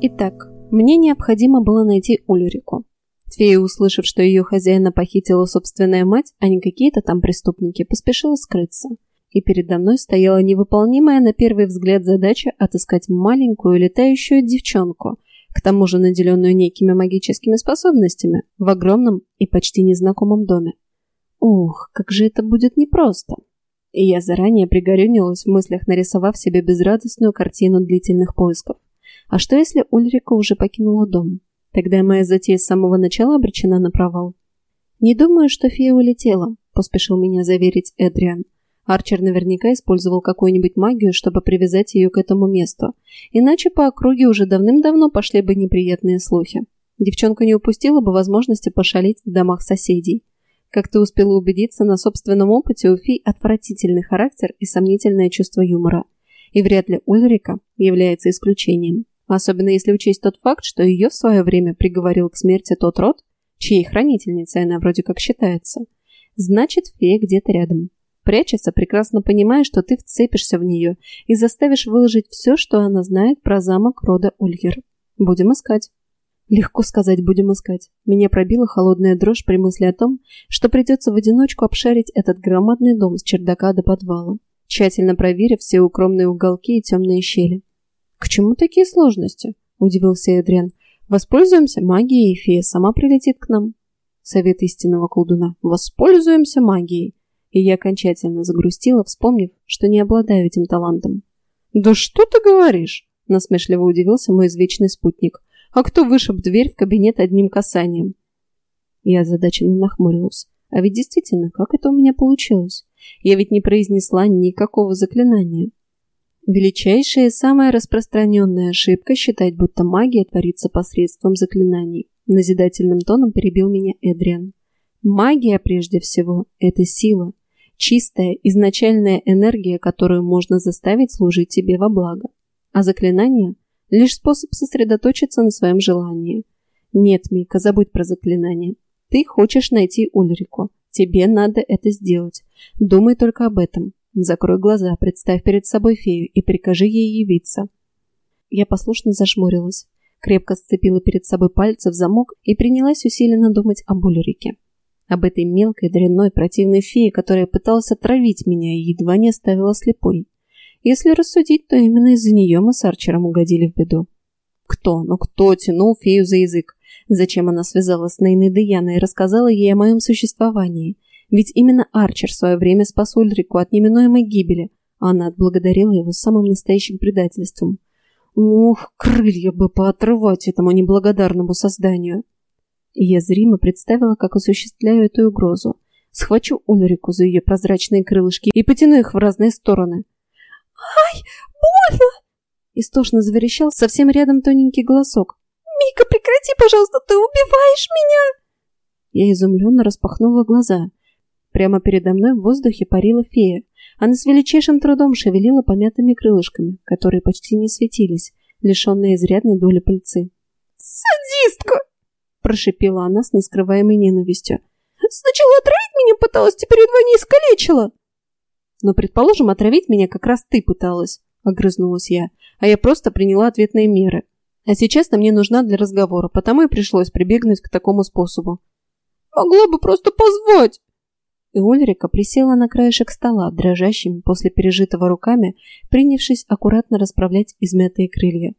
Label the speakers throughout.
Speaker 1: Итак, мне необходимо было найти Ульрику. Фея, услышав, что ее хозяина похитила собственная мать, а не какие-то там преступники, поспешила скрыться. И передо мной стояла невыполнимая на первый взгляд задача отыскать маленькую летающую девчонку, к тому же наделенную некими магическими способностями, в огромном и почти незнакомом доме. Ух, как же это будет непросто. И я заранее пригорюнилась в мыслях, нарисовав себе безрадостную картину длительных поисков. А что если Ульрика уже покинула дом? Тогда моя затея с самого начала обречена на провал. «Не думаю, что фея улетела», – поспешил меня заверить Эдриан. Арчер наверняка использовал какую-нибудь магию, чтобы привязать ее к этому месту. Иначе по округе уже давным-давно пошли бы неприятные слухи. Девчонка не упустила бы возможности пошалить в домах соседей. Как ты успела убедиться на собственном опыте, у фей отвратительный характер и сомнительное чувство юмора. И вряд ли Ульрика является исключением. Особенно если учесть тот факт, что ее в свое время приговорил к смерти тот род, чьей хранительницей она вроде как считается. Значит, фея где-то рядом. Прячется, прекрасно понимая, что ты вцепишься в нее и заставишь выложить все, что она знает про замок рода Ульгер. Будем искать. Легко сказать «будем искать». Меня пробила холодная дрожь при мысли о том, что придется в одиночку обшарить этот громадный дом с чердака до подвала, тщательно проверив все укромные уголки и темные щели. «К чему такие сложности?» – удивился Эдриан. «Воспользуемся магией, и фея сама прилетит к нам». Совет истинного колдуна. «Воспользуемся магией». И я окончательно загрустила, вспомнив, что не обладаю этим талантом. «Да что ты говоришь?» – насмешливо удивился мой извечный спутник. «А кто вышиб дверь в кабинет одним касанием?» Я озадаченно нахмурилась. А ведь действительно, как это у меня получилось? Я ведь не произнесла никакого заклинания. Величайшая и самая распространенная ошибка считать, будто магия творится посредством заклинаний. Назидательным тоном перебил меня Эдриан. Магия, прежде всего, это сила. Чистая, изначальная энергия, которую можно заставить служить тебе во благо. А заклинание – лишь способ сосредоточиться на своем желании. Нет, Мика, забудь про заклинание. Ты хочешь найти Ульрику. Тебе надо это сделать. Думай только об этом. Закрой глаза, представь перед собой фею и прикажи ей явиться. Я послушно зажмурилась, крепко сцепила перед собой пальцы в замок и принялась усиленно думать об Ульрике. Об этой мелкой, дрянной, противной фее, которая пыталась отравить меня и едва не оставила слепой. Если рассудить, то именно из-за нее мы с Арчером угодили в беду. Кто, ну кто тянул фею за язык? Зачем она связалась с Нейной Деяной и рассказала ей о моем существовании? Ведь именно Арчер в свое время спас Ульрику от неминуемой гибели, а она отблагодарила его самым настоящим предательством. Ух, крылья бы поотрывать этому неблагодарному созданию. И я зримо представила, как осуществляю эту угрозу. Схвачу Ульрику за ее прозрачные крылышки и потяну их в разные стороны. «Ай, больно!» Истошно заверещал совсем рядом тоненький голосок. «Мика, прекрати, пожалуйста, ты убиваешь меня!» Я изумленно распахнула глаза. Прямо передо мной в воздухе парила фея. Она с величайшим трудом шевелила помятыми крылышками, которые почти не светились, лишенные изрядной доли пыльцы. «Садистка!» – прошипела она с нескрываемой ненавистью. «Сначала отравить меня пыталась, теперь едва не искалечила!» «Но, предположим, отравить меня как раз ты пыталась», – огрызнулась я, а я просто приняла ответные меры. А сейчас она мне нужна для разговора, потому и пришлось прибегнуть к такому способу. «Могла бы просто позвать!» И Ульрика присела на краешек стола, дрожащими после пережитого руками, принявшись аккуратно расправлять измятые крылья.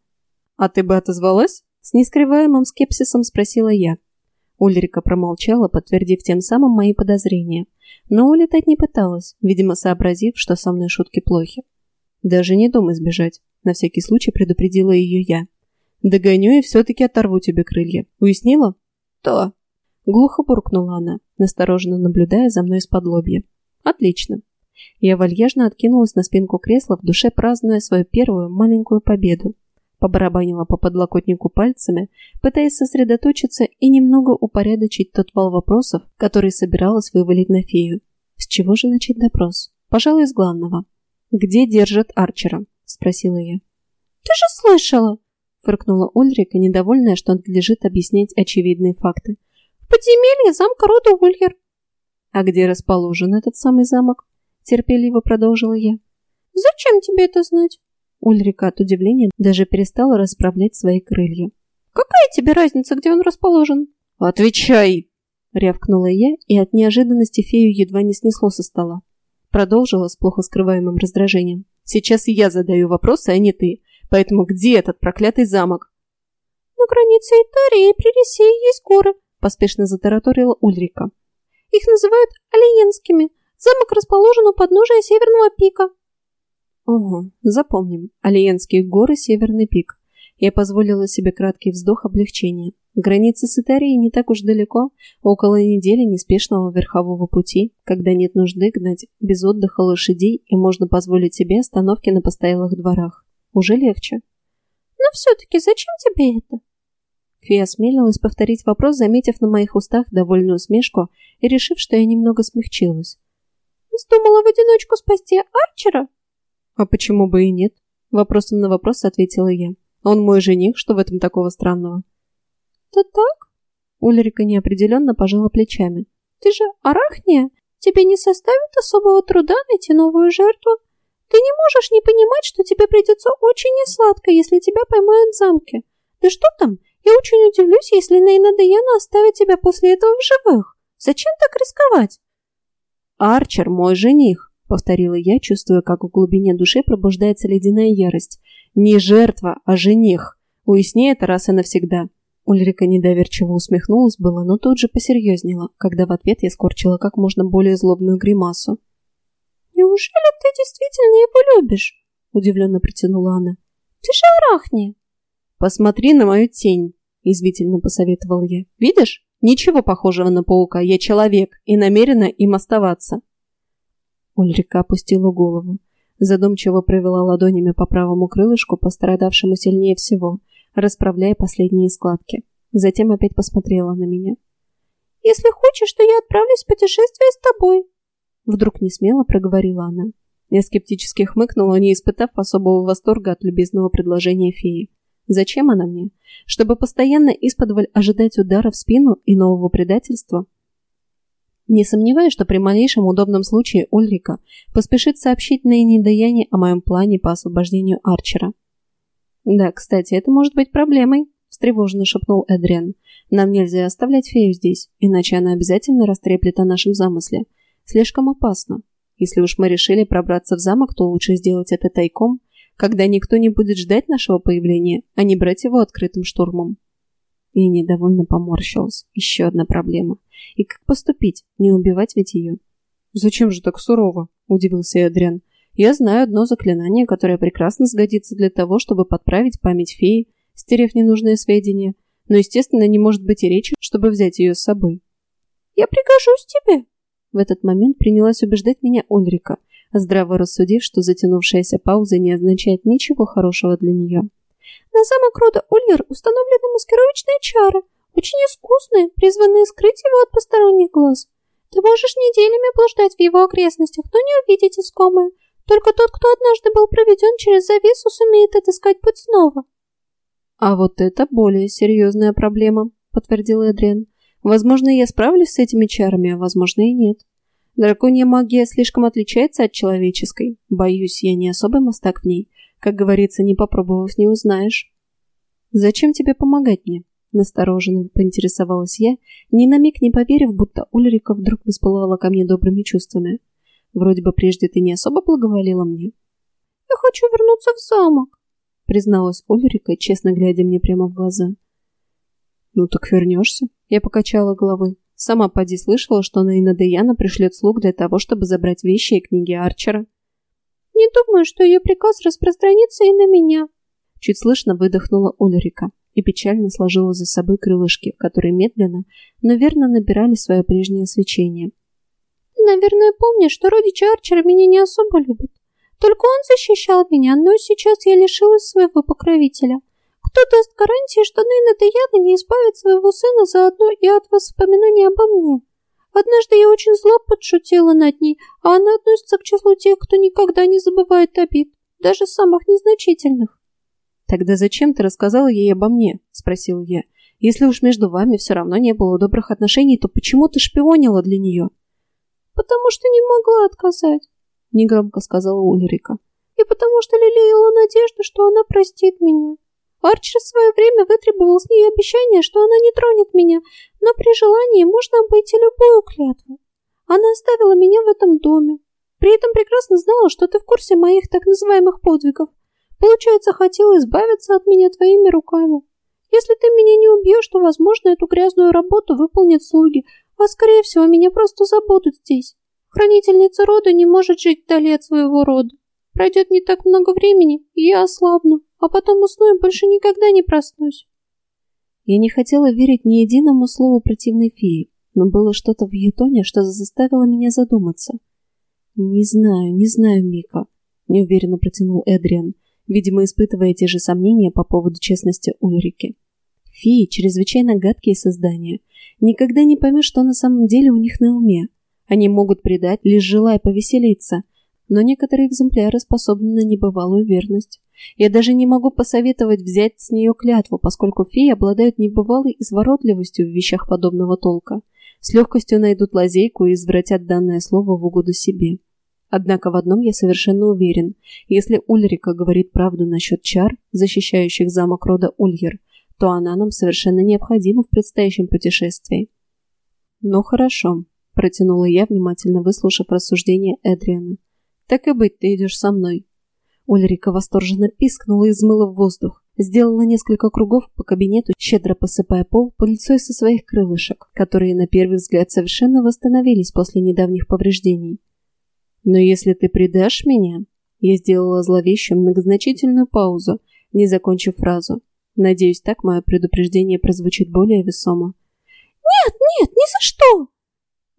Speaker 1: «А ты бы отозвалась?» – с нескрываемым скепсисом спросила я. Ульрика промолчала, подтвердив тем самым мои подозрения, но улетать не пыталась, видимо, сообразив, что со мной шутки плохи. «Даже не думай сбежать», – на всякий случай предупредила ее я. «Догоню и все-таки оторву тебе крылья. Уяснила?» «Да», Глухо буркнула она, настороженно наблюдая за мной из-под лобья. «Отлично». Я вальяжно откинулась на спинку кресла, в душе празднуя свою первую маленькую победу. Побарабанила по подлокотнику пальцами, пытаясь сосредоточиться и немного упорядочить тот вал вопросов, который собиралась вывалить на фею. С чего же начать допрос? Пожалуй, с главного. «Где держат Арчера?» – спросила я. «Ты же слышала!» – фыркнула Ульрика, недовольная, что надлежит объяснять очевидные факты подземелье замка рода Ульер. А где расположен этот самый замок? Терпеливо продолжила я. Зачем тебе это знать? Ульрика от удивления даже перестала расправлять свои крылья. «Какая тебе разница, где он расположен?»
Speaker 2: «Отвечай!» — рявкнула я, и от неожиданности фею едва не снесло со стола. Продолжила с плохо скрываемым раздражением. «Сейчас я задаю вопросы, а не ты. Поэтому где этот проклятый замок?»
Speaker 3: «На границе Итарии и Прересеи есть горы», — поспешно затараторила Ульрика. «Их называют Алиенскими. Замок расположен у подножия Северного пика».
Speaker 1: «Ого, запомним. Алиенские горы, Северный пик». Я позволила себе краткий вздох облегчения. Граница с Итарией не так уж далеко, около недели неспешного верхового пути, когда нет нужды гнать без отдыха лошадей и можно позволить себе остановки на постоялых дворах. Уже легче.
Speaker 3: Но все-таки зачем тебе это?
Speaker 1: Фия осмелилась повторить вопрос, заметив на моих устах довольную усмешку и решив, что я немного смягчилась.
Speaker 3: «Вздумала в одиночку спасти Арчера?»
Speaker 1: «А почему бы и нет?» Вопросом на вопрос ответила я. «Он мой жених, что в этом такого странного?»
Speaker 3: «Да так?»
Speaker 1: Ульрика неопределенно пожала плечами.
Speaker 3: «Ты же арахния. Тебе не составит особого труда найти новую жертву. Ты не можешь не понимать, что тебе придется очень несладко, если тебя поймают в замке. Да что там? Я очень удивлюсь, если Нейна Даяна оставит тебя после этого в живых. Зачем так рисковать?»
Speaker 1: «Арчер мой жених», — повторила я, чувствуя, как в глубине души пробуждается ледяная ярость. «Не жертва, а жених. Уясни это раз и навсегда». Ульрика недоверчиво усмехнулась было, но тут же посерьезнела, когда в ответ я скорчила как можно более злобную гримасу.
Speaker 3: «Неужели ты действительно его любишь?» – удивленно протянула она. «Ты же арахни!»
Speaker 1: «Посмотри на мою тень!» – извительно посоветовал я. «Видишь? Ничего похожего на паука. Я человек и намерена им оставаться». Ульрика опустила голову. Задумчиво провела ладонями по правому крылышку, пострадавшему сильнее всего, расправляя последние складки. Затем опять посмотрела на меня.
Speaker 3: «Если хочешь, то я отправлюсь в путешествие с тобой»,
Speaker 1: Вдруг не смело проговорила она. Я скептически хмыкнула, не испытав особого восторга от любезного предложения феи. Зачем она мне? Чтобы постоянно исподволь ожидать удара в спину и нового предательства? Не сомневаюсь, что при малейшем удобном случае Ульрика поспешит сообщить Нейне Даяне о моем плане по освобождению Арчера. «Да, кстати, это может быть проблемой», – встревоженно шепнул Эдриан. «Нам нельзя оставлять фею здесь, иначе она обязательно растреплет о нашем замысле. Слишком опасно. Если уж мы решили пробраться в замок, то лучше сделать это тайком, когда никто не будет ждать нашего появления, а не брать его открытым штурмом. И недовольно поморщилась. Еще одна проблема. И как поступить? Не убивать ведь ее? «Зачем же так сурово?» – удивился Эдриан. «Я знаю одно заклинание, которое прекрасно сгодится для того, чтобы подправить память феи, стерев ненужные сведения, но, естественно, не может быть и речи, чтобы взять ее с собой».
Speaker 3: «Я пригожусь тебе»,
Speaker 1: в этот момент принялась убеждать меня Ульрика, здраво рассудив, что затянувшаяся пауза не означает ничего хорошего для нее.
Speaker 3: «На замок рода Ульер установлены маскировочные чары, очень искусные, призванные скрыть его от посторонних глаз. Ты можешь неделями блуждать в его окрестностях, но не увидеть искомое. Только тот, кто однажды был проведен через завесу, сумеет отыскать путь снова».
Speaker 1: «А вот это более серьезная проблема», — подтвердил Эдриан. Возможно, я справлюсь с этими чарами, а возможно и нет. Драконья магия слишком отличается от человеческой. Боюсь, я не особый мастак в ней. Как говорится, не попробовав, не узнаешь. Зачем тебе помогать мне? Настороженно поинтересовалась я, ни на миг не поверив, будто Ульрика вдруг воспылала ко мне добрыми чувствами. Вроде бы прежде ты не особо благоволила мне.
Speaker 3: «Я хочу вернуться в замок»,
Speaker 1: призналась Ульрика, честно глядя мне прямо в глаза. «Ну так вернешься», — я покачала головой. Сама поди слышала, что Нейна Деяна пришлет слуг для того, чтобы забрать вещи и книги Арчера.
Speaker 3: «Не думаю, что ее приказ распространится и на меня», —
Speaker 1: чуть слышно выдохнула Ульрика и печально сложила за собой крылышки, которые медленно, но верно набирали свое прежнее свечение.
Speaker 3: «Ты, наверное, помнишь, что родичи Арчера меня не особо любят. Только он защищал меня, но сейчас я лишилась своего покровителя. Кто даст гарантии, что Нейна Деяна не избавит своего сына заодно и от воспоминаний обо мне? Однажды я очень зло подшутила над ней, а она относится к числу тех, кто никогда не забывает обид, даже самых незначительных.
Speaker 1: «Тогда зачем ты рассказала ей обо мне?» – спросил я. «Если уж между вами все равно не было добрых отношений, то почему ты шпионила для нее?»
Speaker 3: «Потому что не могла отказать», –
Speaker 1: негромко сказала Ульрика.
Speaker 3: и потому что лелеяла надежду, что она простит меня. Арчер в свое время вытребовал с нее обещание, что она не тронет меня, но при желании можно обойти любую клятву. Она оставила меня в этом доме. При этом прекрасно знала, что ты в курсе моих так называемых подвигов. Получается, хотела избавиться от меня твоими руками. Если ты меня не убьешь, то, возможно, эту грязную работу выполнят слуги, а, скорее всего, меня просто забудут здесь. Хранительница рода не может жить вдали от своего рода. Пройдет не так много времени, и я ослабну, а потом усну и больше никогда не проснусь.
Speaker 1: Я не хотела верить ни единому слову противной феи, но было что-то в ее тоне, что заставило меня задуматься. «Не знаю, не знаю, Мика», — неуверенно протянул Эдриан, видимо, испытывая те же сомнения по поводу честности Ульрики. Феи — чрезвычайно гадкие создания. Никогда не поймешь, что на самом деле у них на уме. Они могут предать, лишь желая повеселиться, но некоторые экземпляры способны на небывалую верность. Я даже не могу посоветовать взять с нее клятву, поскольку феи обладают небывалой изворотливостью в вещах подобного толка. С легкостью найдут лазейку и извратят данное слово в угоду себе. Однако в одном я совершенно уверен. Если Ульрика говорит правду насчет чар, защищающих замок рода Ульер, то она нам совершенно необходима в предстоящем путешествии. Ну хорошо, протянула я, внимательно выслушав рассуждения Эдриана. Так и быть, ты идешь со мной. Ульрика восторженно пискнула и взмыла в воздух. Сделала несколько кругов по кабинету, щедро посыпая пол пыльцой со своих крылышек, которые на первый взгляд совершенно восстановились после недавних повреждений. Но если ты предашь меня... Я сделала зловещую многозначительную паузу, не закончив фразу. Надеюсь, так мое предупреждение прозвучит более весомо.
Speaker 3: «Нет, нет, ни за что!»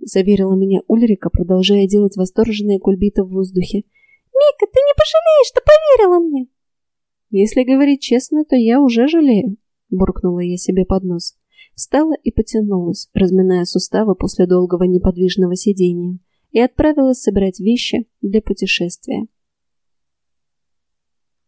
Speaker 1: Заверила меня Ульрика, продолжая делать восторженные кульбиты в воздухе.
Speaker 3: «Мика, ты не пожалеешь, что поверила мне!»
Speaker 1: «Если говорить честно, то я уже жалею», — буркнула я себе под нос. Встала и потянулась, разминая суставы после долгого неподвижного сидения и отправилась собирать вещи для путешествия.